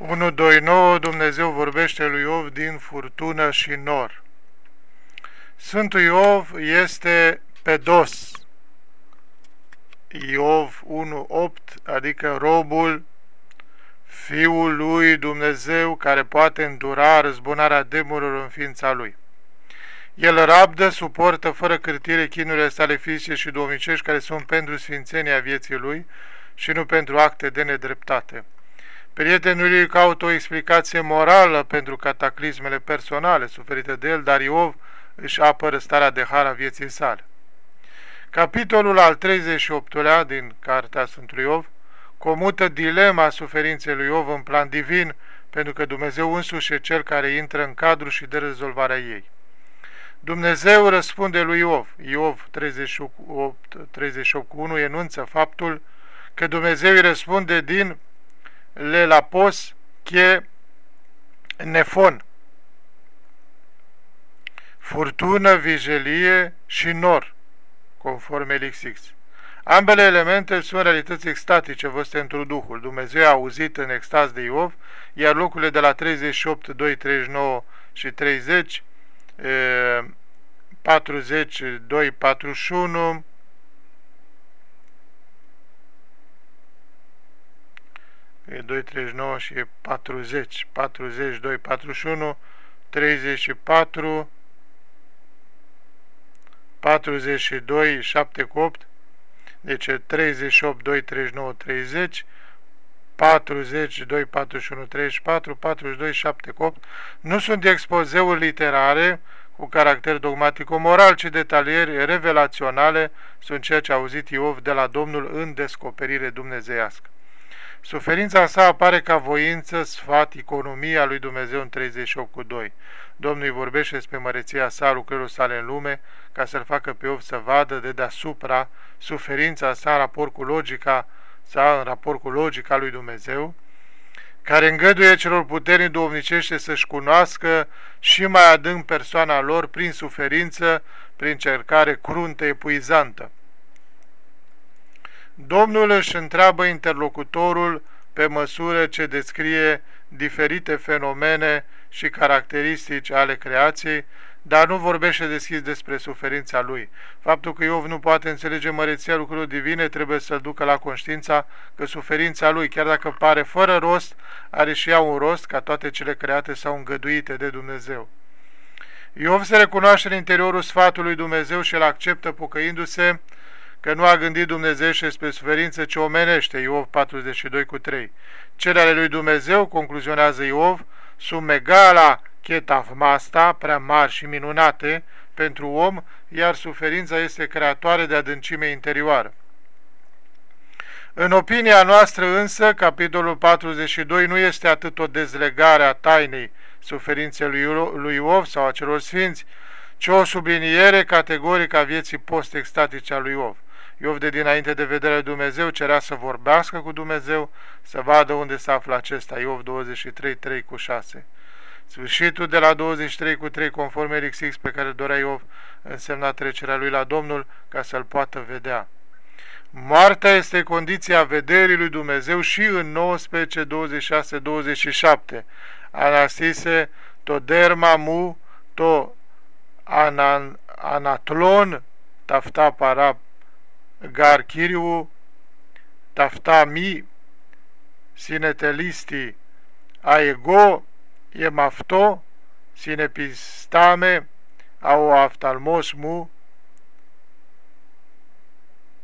1.2.9 Dumnezeu vorbește lui Iov din furtună și nor. Sfântul Iov este pe dos. Iov 1.8, adică robul, fiul lui Dumnezeu care poate îndura răzbunarea demonilor în ființa lui. El rabdă, suportă fără cârtire chinurile sale fizice și domnicești care sunt pentru sfințenia vieții lui și nu pentru acte de nedreptate. Prietenul lui caută o explicație morală pentru cataclismele personale suferite de el, dar Iov își apără starea de har a vieții sale. Capitolul al 38-lea din Cartea Sfântului Iov comută dilema suferinței lui Iov în plan divin, pentru că Dumnezeu însuși e cel care intră în cadru și de rezolvarea ei. Dumnezeu răspunde lui Iov. Iov 38, 38 1 enunță faptul că Dumnezeu îi răspunde din lelapos che nefon, furtună, vijelie și nor, conform LXX. Ambele elemente sunt realități extatice văzute într Duhul. Dumnezeu a auzit în extaz de Iov, iar locurile de la 38, 2, 39 și 30, 40, 2, 41, e 2,39 și e 40, 40, 2, 41, 34, 42, 7 cu 8, deci 38, 2, 39, 30, 40, 2, 41, 34, 42, 7 cu 8, nu sunt expozeuri literare cu caracter dogmatico-moral, ci detalieri revelaționale. Sunt ceea ce a auzit Iov de la Domnul în descoperire dumnezeiască. Suferința sa apare ca voință, sfat, economia lui Dumnezeu în 38 cu 2. Domnul îi vorbește despre măreția sa, lucrările sale în lume, ca să-l facă pe Iov să vadă de deasupra suferința sa în raport cu logica sa, în raport cu logica lui Dumnezeu, care îngăduie celor puternici duhovnicește să-și cunoască și mai adânc persoana lor prin suferință, prin cercare cruntă, epuizantă. Domnul își întreabă interlocutorul pe măsură ce descrie diferite fenomene și caracteristici ale creației, dar nu vorbește deschis despre suferința lui. Faptul că Iov nu poate înțelege măreția lucrurilor divine trebuie să-l ducă la conștiința că suferința lui, chiar dacă pare fără rost, are și ea un rost, ca toate cele create sau îngăduite de Dumnezeu. Iov se recunoaște în interiorul sfatului Dumnezeu și îl acceptă pocăindu-se că nu a gândit Dumnezeu și spre suferință ce omenește, Iov 42 cu 3. Cele ale lui Dumnezeu, concluzionează Iov, sunt megala chetavmasta, prea mari și minunate pentru om, iar suferința este creatoare de adâncime interioară. În opinia noastră însă, capitolul 42 nu este atât o dezlegare a tainei suferinței lui Iov sau a celor sfinți, ci o subliniere categorică a vieții post-extatice a lui Iov. Iov de dinainte de vederea Dumnezeu cerea să vorbească cu Dumnezeu, să vadă unde se află acesta. Iov 23, 3 cu 6. Sfârșitul de la 23 cu 3 conform RXX pe care dorea Iov însemna trecerea lui la Domnul ca să-l poată vedea. Moartea este condiția vederii lui Dumnezeu și în 19, 26, 27. Anastise, to derma mu, to anan, anatlon, tafta para gar Chiriu, tafta mi, sinetelisti, aego, emafto, sinepistame, au aftalmos mu,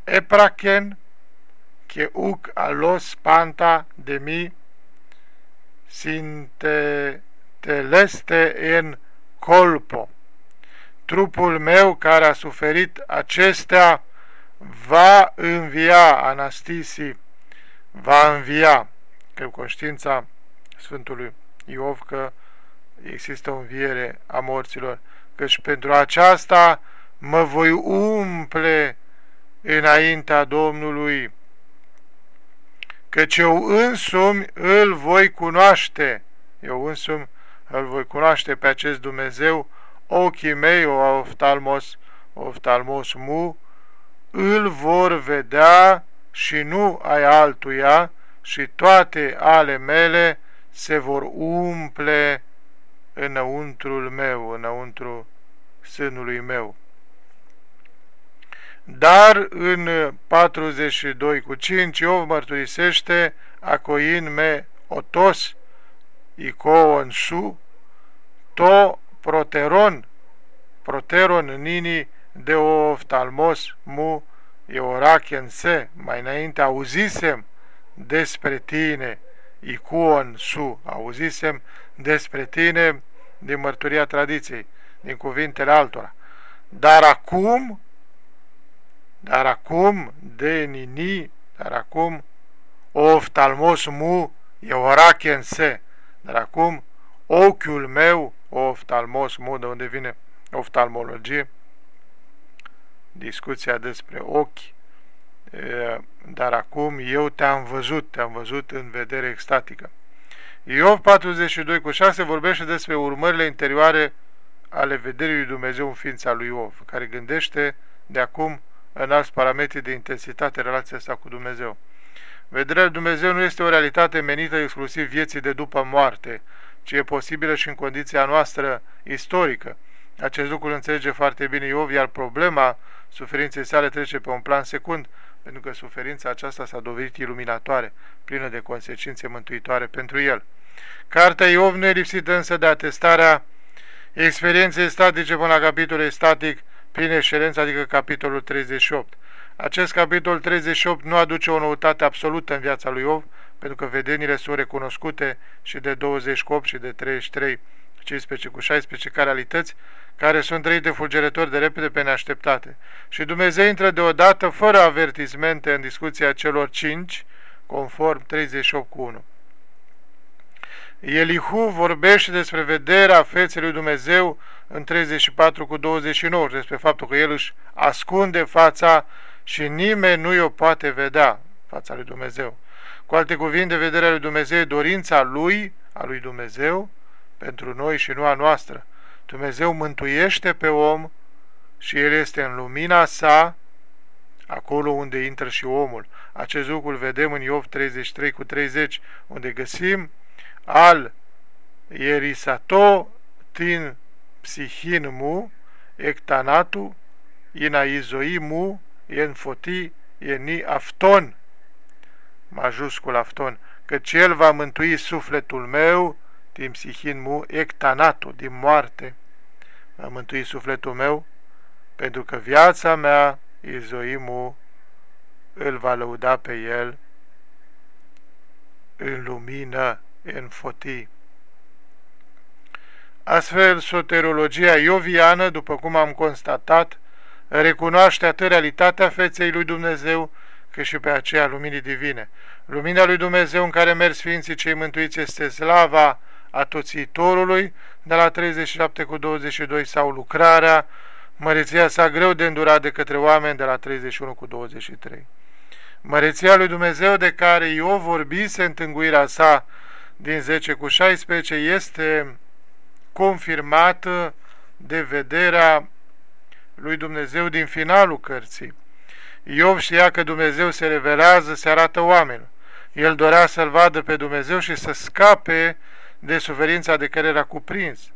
epraken, che uc alos panta de mi, sinte teleste en colpo. Trupul meu care a suferit acestea va învia, Anastisii, va învia, că conștiința Sfântului Iov că există o înviere a morților, căci pentru aceasta mă voi umple înaintea Domnului, căci eu însumi îl voi cunoaște, eu însumi îl voi cunoaște pe acest Dumnezeu, ochii mei, o oftalmos, oftalmos mu, îl vor vedea și nu ai altuia și toate ale mele se vor umple înăuntrul meu, înăuntru sânului meu. Dar în 42 cu 5 Iov mărturisește acoin me otos icoon su to proteron proteron nini de oftalmos mu eorachen se mai înainte auzisem despre tine icoon su auzisem despre tine din mărturia tradiției din cuvintele altora. Dar acum dar acum de nini, dar acum oftalmos mu e orache în se, dar acum ochiul meu, oftalmos mu, de unde vine oftalmologie, discuția despre ochi, dar acum eu te-am văzut, te-am văzut în vedere extatică. Iov 42 cu 6 vorbește despre urmările interioare ale vederii lui Dumnezeu în ființa lui Iov, care gândește de acum în alți parametri de intensitate relația sa cu Dumnezeu. Vederea lui Dumnezeu nu este o realitate menită exclusiv vieții de după moarte, ci e posibilă și în condiția noastră istorică. Acest lucru îl înțelege foarte bine Iov, iar problema suferinței sale trece pe un plan secund, pentru că suferința aceasta s-a dovedit iluminatoare, plină de consecințe mântuitoare pentru el. Cartea Iov nu e lipsită însă de atestarea experienței statice până la capitolul static, prin excelență, adică capitolul 38. Acest capitol 38 nu aduce o noutate absolută în viața lui Iov, pentru că vedenile sunt recunoscute și de 28 și de 33, 15 cu 16 ca realități, care sunt trăite fulgerători de repede pe neașteptate. Și Dumnezeu intră deodată, fără avertismente, în discuția celor cinci, conform 38 cu 1. Elihu vorbește despre vederea feței lui Dumnezeu în 34 cu 29 despre faptul că el își ascunde fața și nimeni nu o poate vedea, fața lui Dumnezeu. Cu alte cuvinte, vederea lui Dumnezeu e dorința lui, a lui Dumnezeu, pentru noi și nu a noastră. Dumnezeu mântuiește pe om și el este în lumina sa, acolo unde intră și omul. Acest lucru îl vedem în Iov 33 cu 30, unde găsim al ierisato tin psihin mu, ectanatu, inaizoi mu, enfoti, eni afton, majuscul afton, căci el va mântui sufletul meu, din psihin mu, ectanatu, din moarte, va mântui sufletul meu, pentru că viața mea, izoimu, îl va lăuda pe el în lumină, în fotii. Astfel, soterologia ioviană, după cum am constatat, recunoaște atât realitatea feței lui Dumnezeu, cât și pe aceea luminii divine. Lumina lui Dumnezeu în care merg Sfinții cei mântuiți este slava atoțitorului, de la 37 cu 22 sau lucrarea, măreția sa greu de îndurat de către oameni, de la 31 cu 23. Măreția lui Dumnezeu de care Iov vorbise în tânguirea sa din 10 cu 16 este confirmată de vederea lui Dumnezeu din finalul cărții. Iov știa că Dumnezeu se revelează, se arată oamenilor. El dorea să-L vadă pe Dumnezeu și să scape de suferința de care era cuprins.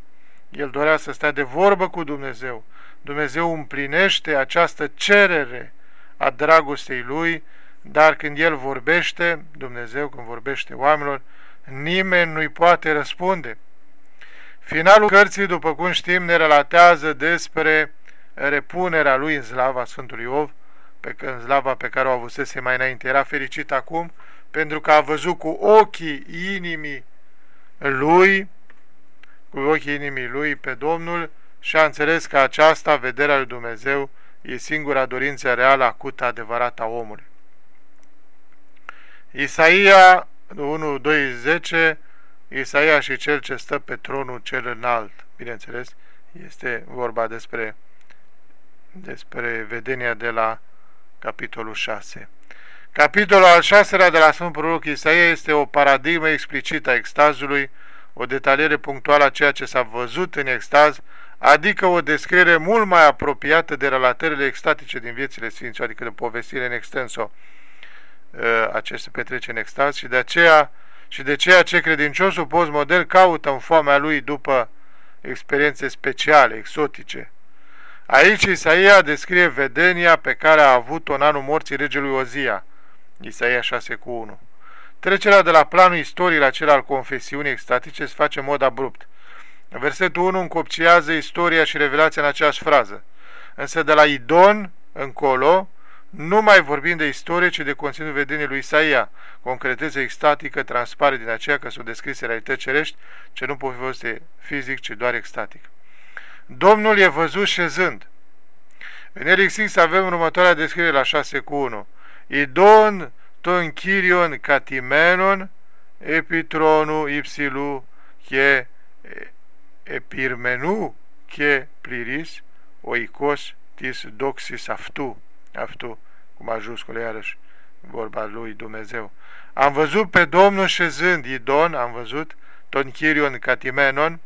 El dorea să stea de vorbă cu Dumnezeu. Dumnezeu împlinește această cerere a dragostei Lui, dar când El vorbește, Dumnezeu când vorbește oamenilor, nimeni nu-i poate răspunde. Finalul cărții, după cum știm, ne relatează despre repunerea lui în slava Sfântului Iov, pe în slava pe care o avusese mai înainte. Era fericit acum pentru că a văzut cu ochii inimii lui, cu ochii inimii lui pe Domnul și a înțeles că aceasta, vederea lui Dumnezeu, e singura dorință reală, acută, adevărată a omului. Isaia 1, 2, 10 Isaia și cel ce stă pe tronul cel înalt, bineînțeles, este vorba despre, despre vedenia de la capitolul 6. Capitolul al șaselea de la Sfânt Proroc Isaia este o paradigmă explicită a extazului, o detaliere punctuală a ceea ce s-a văzut în extaz, adică o descriere mult mai apropiată de relatările extatice din viețile Sfinților, adică de povestire în extenso, ă, aceste petrece în extaz și de aceea și de ceea ce credinciosul postmodel caută în foamea lui după experiențe speciale, exotice. Aici Isaia descrie vedenia pe care a avut-o în anul morții regelui Ozia, Isaia 6 cu 1. Trecerea de la planul istoric la cel al confesiunii extatice se face în mod abrupt. Versetul 1 încopciază istoria și revelația în aceeași frază. Însă de la Idon încolo, nu mai vorbim de istorie, ci de conținut vedeniei lui Isaia. Concretețe extatică transpare din aceea că sunt descrise realități cerești, ce nu pot fi văzute fizic, ci doar extatic. Domnul e văzut șezând. În Eric avem următoarea descriere la 6 cu 1. Idon ton Chirion Catimenon epitronu ipsilu che epirmenu che pliris oikos tis doxis aftu aftu cu majuscule iarăși vorba lui Dumnezeu. Am văzut pe Domnul șezând, Idon, am văzut, ton Chirion Catimenon,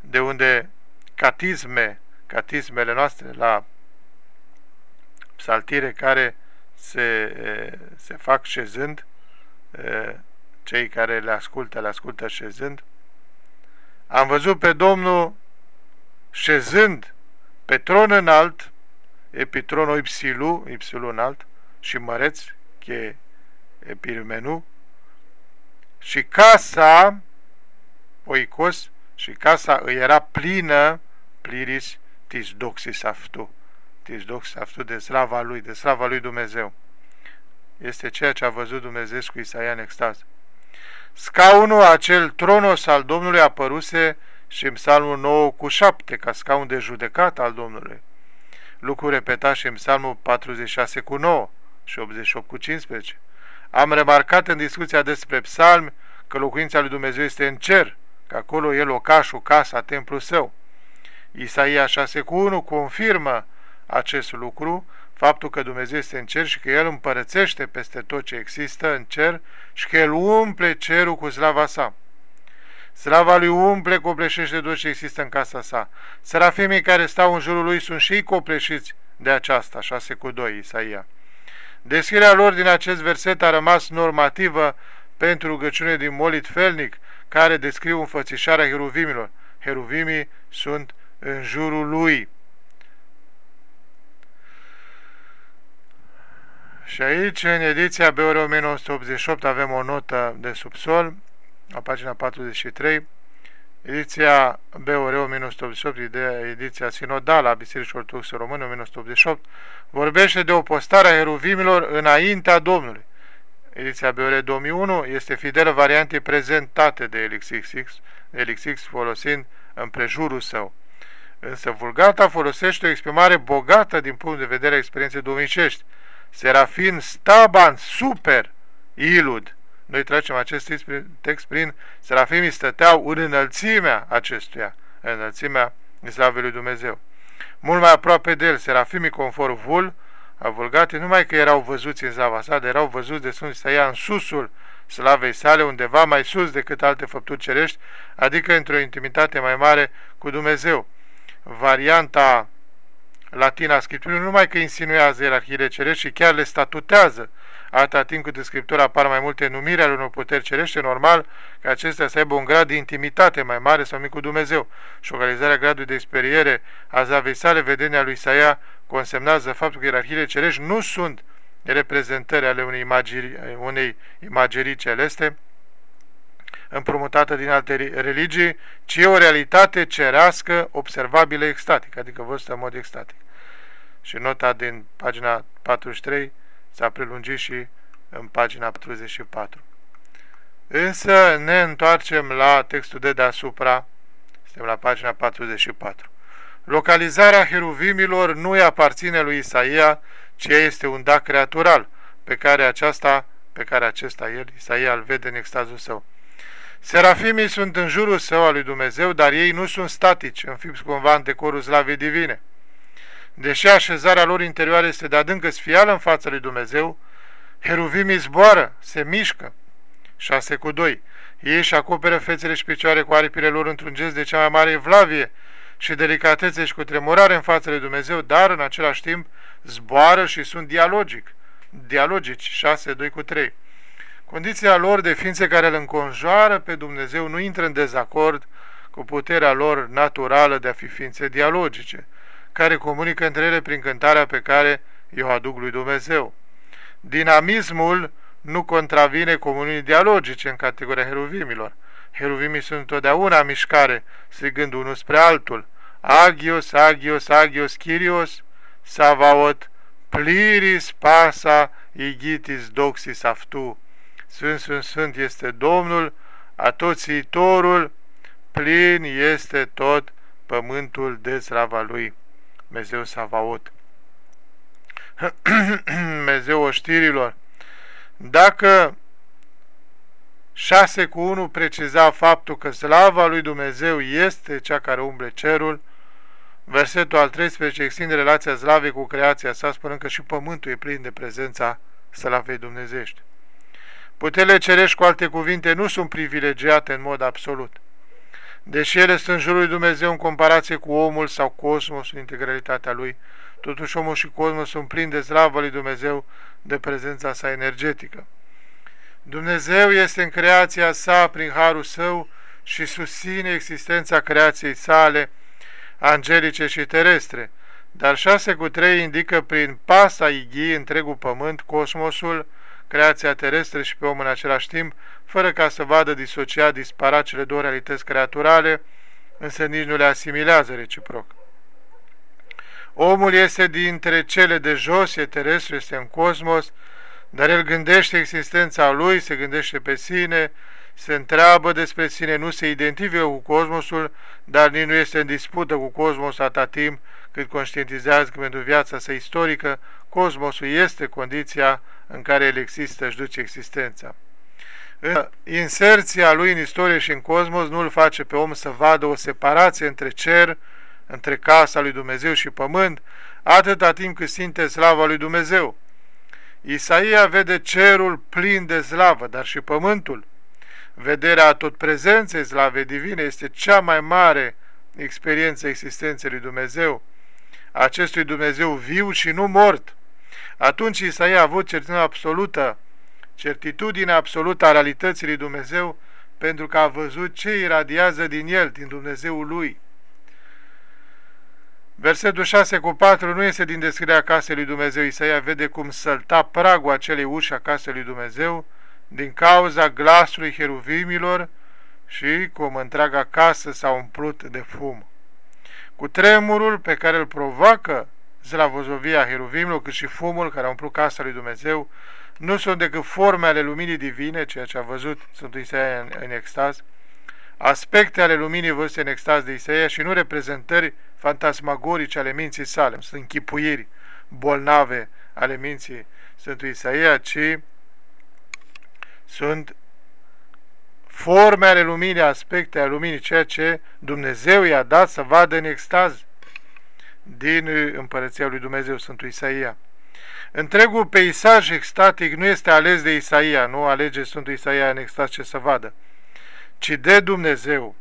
de unde catisme, catismele noastre la psaltire care se, se fac șezând, cei care le ascultă, le ascultă șezând. Am văzut pe Domnul șezând pe tron înalt, epitronul ipsilu, ipsilu înalt, și măreț, che epirmenu, și casa, oicos, și casa îi era plină, pliris, tis doxis aftu Tisdox aftu de slava lui, de slava lui Dumnezeu. Este ceea ce a văzut Dumnezeu cu Isaia în extaz. Scaunul acel tronos al Domnului apăruse și în psalmul 9 cu 7 ca scaun de judecat al Domnului. Lucru repetat și în psalmul 46 cu 9 și 88 cu 15. Am remarcat în discuția despre psalmi că locuința lui Dumnezeu este în cer, că acolo e locașul, casa, templul său. Isaia 6 cu 1 confirmă acest lucru, faptul că Dumnezeu este în cer și că El împărățește peste tot ce există în cer și că El umple cerul cu slava sa. Slava lui umple, copleșește tot ce există în casa sa. Serafimii care stau în jurul lui sunt și ei copleșiți de aceasta, 6 cu 2, Isaia. Deschirea lor din acest verset a rămas normativă pentru rugăciune din Molit Felnic, care descriu înfățișarea heruvimilor. Heruvimii sunt în jurul lui. Și aici, în ediția BR 1988, avem o notă de subsol, la pagina 43, ediția BOR 1988, ediția sinodală a Bisericii Ortodoxe Române 1988, vorbește de o postare a heruvimilor înaintea Domnului. Ediția BOR 2001 este fidelă variantei prezentate de LXX, LXX folosind împrejurul său. Însă Vulgata folosește o exprimare bogată din punct de vedere a experienței domnicești, Serafin Staban Super Ilud. Noi trecem acest text prin Serafimii stăteau în înălțimea acestuia, în înălțimea slavei lui Dumnezeu. Mult mai aproape de el, Serafimii conform Vul, a Vulgate, numai că erau văzuți în slava sa, dar erau văzuți de Sfântul Isaia în susul slavei sale, undeva mai sus decât alte făpturi cerești, adică într-o intimitate mai mare cu Dumnezeu. Varianta latina Scripturii nu numai că insinuează ierarhiile cerești, ci chiar le statutează, atâta timp cât în Scriptură apar mai multe numiri ale unor puteri cerește, normal ca acestea să aibă un grad de intimitate mai mare sau mic cu Dumnezeu. Și organizarea gradului de experiere a zavei sale, vedenia lui Isaia, consemnează faptul că ierarhiile cerești nu sunt reprezentări ale unei imagerii, unei imagerii celeste, împrumutată din alte religii, ci e o realitate cerească observabilă extatic, adică văzută în mod extatic. Și nota din pagina 43 s-a prelungit și în pagina 44. Însă ne întoarcem la textul de deasupra, suntem la pagina 44. Localizarea heruvimilor nu îi aparține lui Isaia, ci este un da creatural, pe care aceasta, pe care acesta el, Isaia, îl vede în extazul său. Serafimii sunt în jurul său al lui Dumnezeu, dar ei nu sunt statici, înfipți cumva în decorul slavei divine. Deși așezarea lor interioară este de adâncă sfială în fața lui Dumnezeu, heruvimii zboară, se mișcă. 6 cu 2. Ei își acoperă fețele și picioare cu aripile lor într-un gest de cea mai mare evlavie și delicatețe și cu tremurare în fața lui Dumnezeu, dar în același timp zboară și sunt dialogic, dialogici, 6, 2 cu 3. Condiția lor de ființe care îl înconjoară pe Dumnezeu nu intră în dezacord cu puterea lor naturală de a fi ființe dialogice, care comunică între ele prin cântarea pe care i-o aduc lui Dumnezeu. Dinamismul nu contravine comuniunii dialogice în categoria heruvimilor. Heruvimii sunt întotdeauna în mișcare, strigând unul spre altul. Agios, agios, agios, Kyrios, Savaot, pliris pasa, igitis doxis aftu. Sfânt, Sfânt, Sfânt este Domnul, atoțitorul, plin este tot pământul de slava Lui. Mezeu Savaot. Mezeu oștirilor. Dacă 6 cu 1 preciza faptul că slava lui Dumnezeu este cea care umble cerul, versetul al 13 extinde relația slavei cu creația sa, spunând că și pământul e plin de prezența slavei dumnezești. Puterile cerești, cu alte cuvinte, nu sunt privilegiate în mod absolut. Deși ele sunt jurul lui Dumnezeu în comparație cu omul sau cosmosul, integralitatea lui, totuși omul și cosmos sunt plini de slavă lui Dumnezeu de prezența sa energetică. Dumnezeu este în creația sa prin harul său și susține existența creației sale, angelice și terestre, dar 6 cu 3 indică prin pasa ighii întregul pământ, cosmosul, creația terestră și pe om în același timp, fără ca să vadă disociat, disparat cele două realități creaturale, însă nici nu le asimilează reciproc. Omul este dintre cele de jos, e terestru, este în cosmos, dar el gândește existența lui, se gândește pe sine, se întreabă despre sine, nu se identifică cu cosmosul, dar nici nu este în dispută cu cosmosul atât timp cât conștientizează că pentru viața sa istorică, cosmosul este condiția în care el există și duce existența. Inserția lui în istorie și în cosmos nu îl face pe om să vadă o separație între cer, între casa lui Dumnezeu și pământ, atâta timp cât simte slava lui Dumnezeu. Isaia vede cerul plin de slavă, dar și pământul. Vederea tot prezenței slave divine este cea mai mare experiență existenței lui Dumnezeu, acestui Dumnezeu viu și nu mort. Atunci Isaia a avut certitudine absolută, certitudine absolută a realității lui Dumnezeu, pentru că a văzut ce iradiază din el, din Dumnezeul lui. Versetul 6 cu 4 nu este din descrierea casei lui Dumnezeu. Isaia vede cum sălta pragul acelei uși a casei lui Dumnezeu din cauza glasului heruvimilor și cum întreaga casă s-a umplut de fum. Cu tremurul pe care îl provoacă zlavozovia heruvimilor, cât și fumul care a umplut casa lui Dumnezeu, nu sunt decât forme ale luminii divine, ceea ce a văzut Sfântul Isaia în, în extaz, aspecte ale luminii văzute în extaz de Isaia și nu reprezentări fantasmagorice ale minții sale, sunt închipuiri bolnave ale minții Sfântului Isaia, ci sunt forme ale luminii, aspecte ale luminii, ceea ce Dumnezeu i-a dat să vadă în extaz din împărăția lui Dumnezeu, Sfântul Isaia. Întregul peisaj extatic nu este ales de Isaia, nu alege Sfântul Isaia în extaz ce să vadă, ci de Dumnezeu.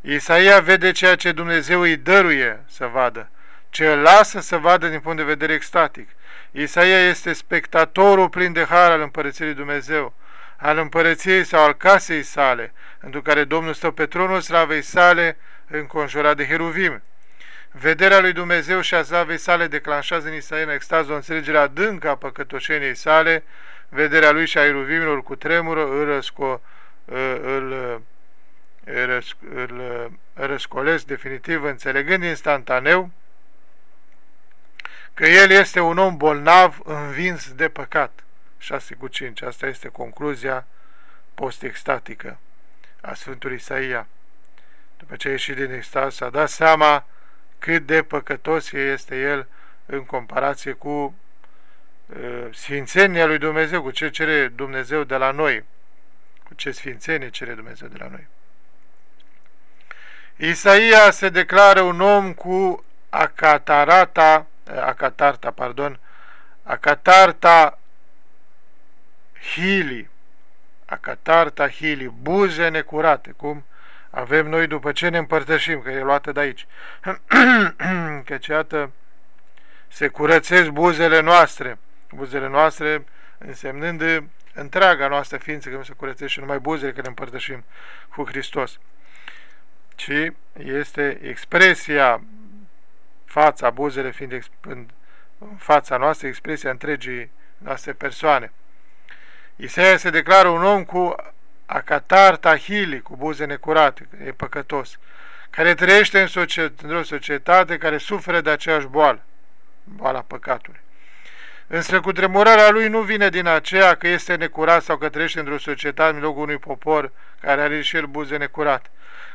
Isaia vede ceea ce Dumnezeu îi dăruie să vadă, ce îl lasă să vadă din punct de vedere extatic. Isaia este spectatorul plin de har al împărăției Dumnezeu, al împărăției sau al casei sale, într care Domnul stă pe tronul slavei sale, înconjurat de heruvim. Vederea lui Dumnezeu și a slavei sale declanșează în Isaia în extaz o înțelegere adâncă a păcătoșeniei sale, vederea lui și a heruvimilor cu tremură îl, răsco, îl, îl, îl răscolesc definitiv, înțelegând instantaneu că el este un om bolnav învins de păcat. 6 cu 5. Asta este concluzia post-extatică a Sfântului Isaia. După ce a ieșit din extaz, s-a dat seama cât de păcătos este el în comparație cu uh, sfințenia lui Dumnezeu, cu ce cere Dumnezeu de la noi, cu ce sfințenie cere Dumnezeu de la noi. Isaia se declară un om cu acatarata, acatarta, pardon, acatarta hili, acatarta hili, buze necurate, cum avem noi după ce ne împărtășim, că e luată de aici. Căci, iată, se curățesc buzele noastre, buzele noastre însemnând întreaga noastră ființă, că nu se curățește numai buzele, că ne împărtășim cu Hristos, ci este expresia, fața, buzele fiind în fața noastră, expresia întregii noastre persoane. Isaia se declară un om cu acatar tahili, cu buze necurate, e păcătos, care trăiește în societate, într-o societate care suferă de aceeași boală, boala păcatului. Însă cu tremurarea lui nu vine din aceea că este necurat sau că trăiește într-o societate în locul unui popor care are și el buze necurate.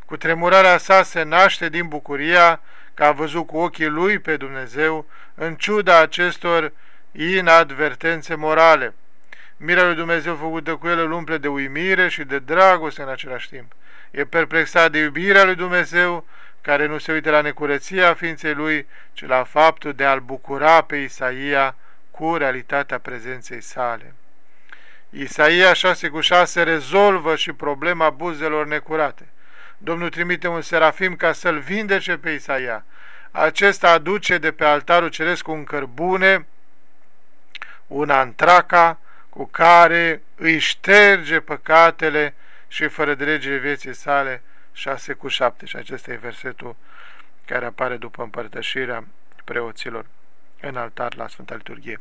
Cu tremurarea sa se naște din bucuria că a văzut cu ochii lui pe Dumnezeu în ciuda acestor inadvertențe morale. Mira lui Dumnezeu făcută cu el îl umple de uimire și de dragoste în același timp. E perplexat de iubirea lui Dumnezeu, care nu se uită la necurăția ființei lui, ci la faptul de a-l bucura pe Isaia cu realitatea prezenței sale. Isaia 6 cu 6 rezolvă și problema buzelor necurate. Domnul trimite un serafim ca să-l vindece pe Isaia. Acesta aduce de pe altarul ceresc un cărbune, un antraca, cu care îi șterge păcatele și fără de legile vieții sale 6 cu 7. Și acesta e versetul care apare după împărtășirea preoților în altar la Sfânta Liturghie.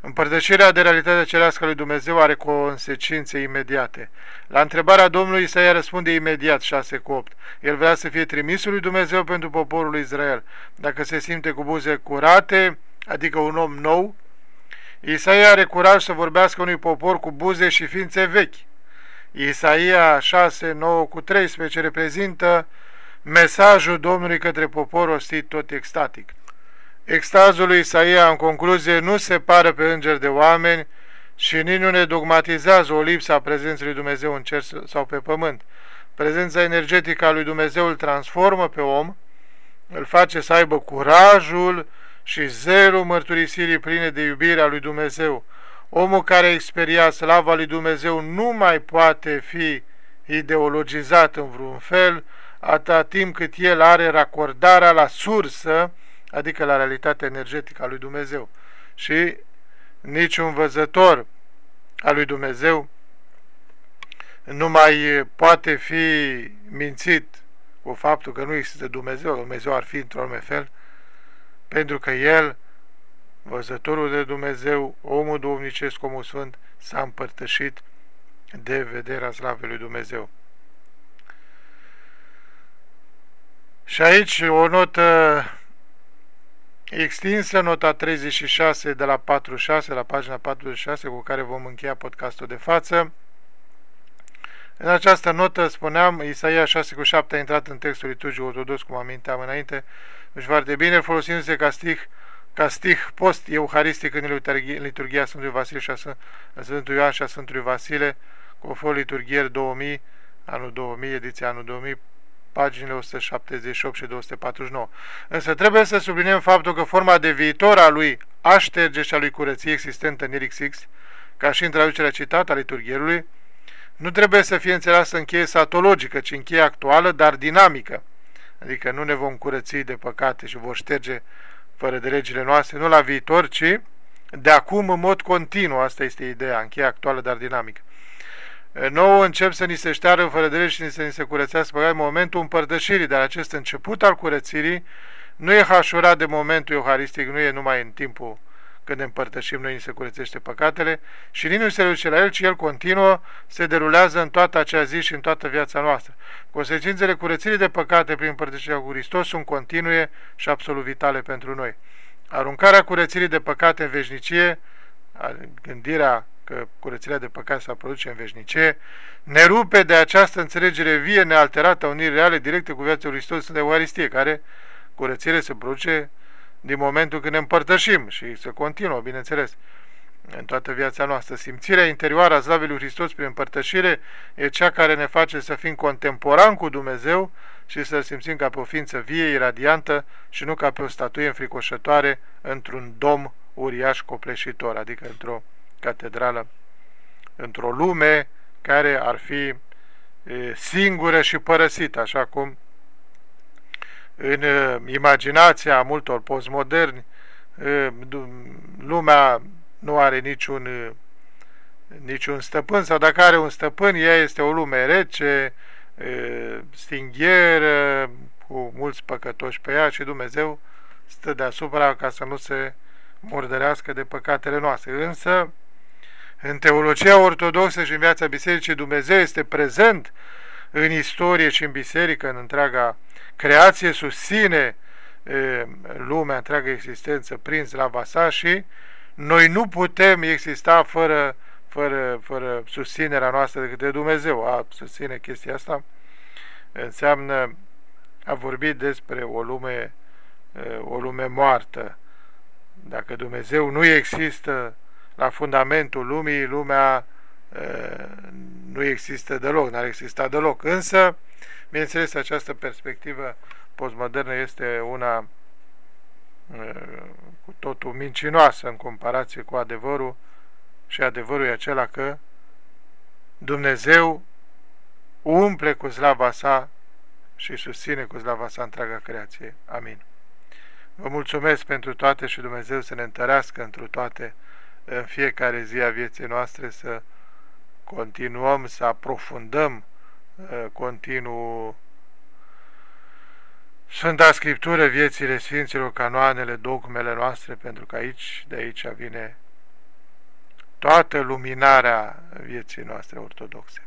Împărtășirea de realitatea cerească lui Dumnezeu are consecințe imediate. La întrebarea Domnului Isaia răspunde imediat 6 cu 8. El vrea să fie trimisul lui Dumnezeu pentru poporul Israel. Dacă se simte cu buze curate, adică un om nou, Isaia are curaj să vorbească unui popor cu buze și ființe vechi. Isaia 6, 9 cu 13 reprezintă mesajul Domnului către popor ostit tot extatic. Extazul lui Isaia, în concluzie, nu se pară pe îngeri de oameni și nici nu ne dogmatizează o lipsă a prezenței lui Dumnezeu în cer sau pe pământ. Prezența energetică a lui Dumnezeu îl transformă pe om, îl face să aibă curajul și zelul mărturisirii pline de iubirea lui Dumnezeu. Omul care experia slava lui Dumnezeu nu mai poate fi ideologizat în vreun fel, atâta timp cât el are racordarea la sursă, adică la realitatea energetică a lui Dumnezeu. Și niciun văzător al lui Dumnezeu nu mai poate fi mințit cu faptul că nu există Dumnezeu, Dumnezeu ar fi într-un fel, pentru că el, văzătorul de Dumnezeu, omul duhovnicesc, omul sfânt, s-a împărtășit de vederea slavei lui Dumnezeu. Și aici o notă extinsă, nota 36 de la 46, la pagina 46, cu care vom încheia podcastul de față. În această notă, spuneam, Isaia 6 cu 7 a intrat în textul liturgic ortodox, cum aminteam înainte, deci foarte bine, folosindu-se ca stih, ca stih post-euharistic în liturghia, liturghia Sfântului Vasile și a Sfântului Ioan și a Sfântului Vasile, conform liturghier 2000, anul 2000, ediția anul 2000, paginile 178 și 249. Însă trebuie să subliniem faptul că forma de viitor a lui a șterge și a lui curăție existentă în Irixix, ca și în traducerea citată a liturghierului, nu trebuie să fie înțeleasă în cheie satologică, ci în cheie actuală, dar dinamică. Adică nu ne vom curăți de păcate și vor șterge fără de legile noastre, nu la viitor, ci de acum în mod continuu. Asta este ideea, în cheie actuală, dar dinamică. Nou încep să ni se șteară fără de legi și să ni se curățească păcat în momentul împărtășirii, dar acest început al curățirii nu e hașurat de momentul euharistic, nu e numai în timpul când ne împărtășim, noi ni se curățește păcatele și nici nu se reduce la el, ci el continuă, se derulează în toată acea zi și în toată viața noastră. Consecințele curățirii de păcate prin împărtășirea cu Hristos sunt continue și absolut vitale pentru noi. Aruncarea curățirii de păcate în veșnicie, gândirea că curățirea de păcate s-a produce în veșnicie, ne rupe de această înțelegere vie nealterată a unirii reale directe cu viața lui Hristos în Euharistie, care curățire se produce din momentul când ne împărtășim și se continuă, bineînțeles, în toată viața noastră. Simțirea interioară a slavei lui Hristos prin împărtășire e cea care ne face să fim contemporan cu Dumnezeu și să simțim ca pe o ființă vie, iradiantă și nu ca pe o statuie înfricoșătoare într-un dom uriaș copleșitor, adică într-o catedrală, într-o lume care ar fi singură și părăsită, așa cum în uh, imaginația multor postmoderni, uh, lumea nu are niciun uh, niciun stăpân sau dacă are un stăpân, ea este o lume rece, stingheră, cu mulți păcătoși pe ea și Dumnezeu stă deasupra ca să nu se murdărească de păcatele noastre. Însă, în teologia ortodoxă și în viața bisericii, Dumnezeu este prezent în istorie și în biserică, în întreaga creație, susține e, lumea, întreaga existență prin slava sa și noi nu putem exista fără, fără, fără susținerea noastră de către Dumnezeu. A susține chestia asta înseamnă a vorbi despre o lume, o lume moartă. Dacă Dumnezeu nu există la fundamentul lumii, lumea nu există deloc, n-ar exista deloc. Însă, bineînțeles, această perspectivă postmodernă este una cu totul mincinoasă în comparație cu adevărul și adevărul e acela că Dumnezeu umple cu slava sa și susține cu slava sa întreaga creație. Amin. Vă mulțumesc pentru toate și Dumnezeu să ne întărească întru toate în fiecare zi a vieții noastre să continuăm să aprofundăm uh, continuu Sfânta Scriptură, viețile Sfinților, canoanele, dogmele noastre, pentru că aici, de aici vine toată luminarea vieții noastre ortodoxe.